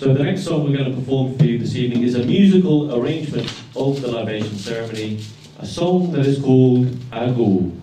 So the next song we're going to perform for you this evening is a musical arrangement of the libation ceremony, a song that is called Agoo.